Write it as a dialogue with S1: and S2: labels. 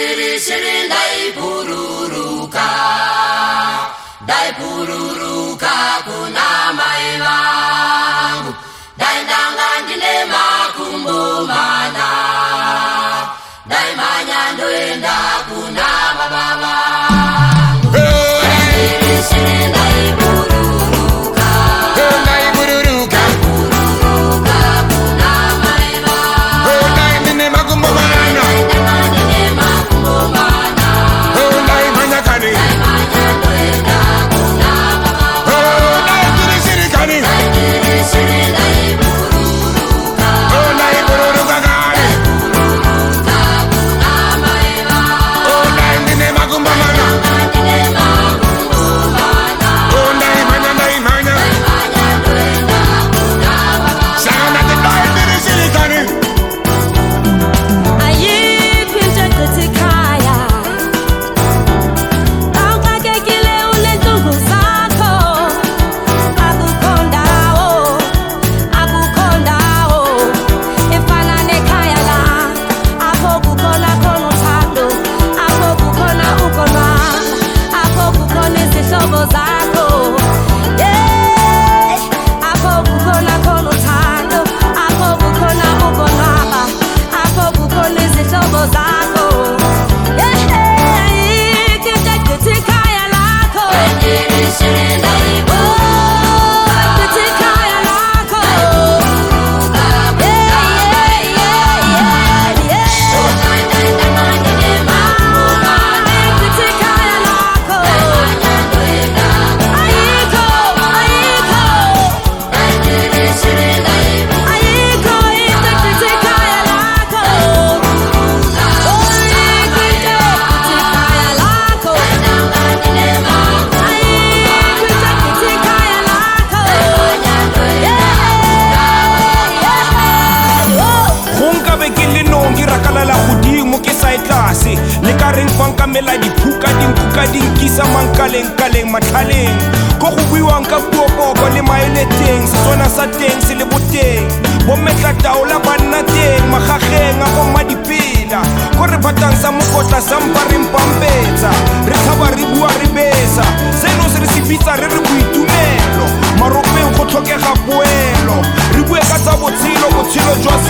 S1: s i r i s i r i d a i Pururuka Dai Pururuka Kunamaiwa
S2: reng fankamela diphuka dinkuka dinkisa mankalengkaleng matlhaleng ko go buiwang ka puokoko le maeleteng setswana sa teng se le boteng bometla taola banna teng magageng a goma dipela ko re phatang sa mokotla sampa re mpampetsa re tlhaba re bua re besa seno se re se bitsa re re boitumelo maropeng go tlhokega poelo re bue ka tsa botshelo botshelo jwa se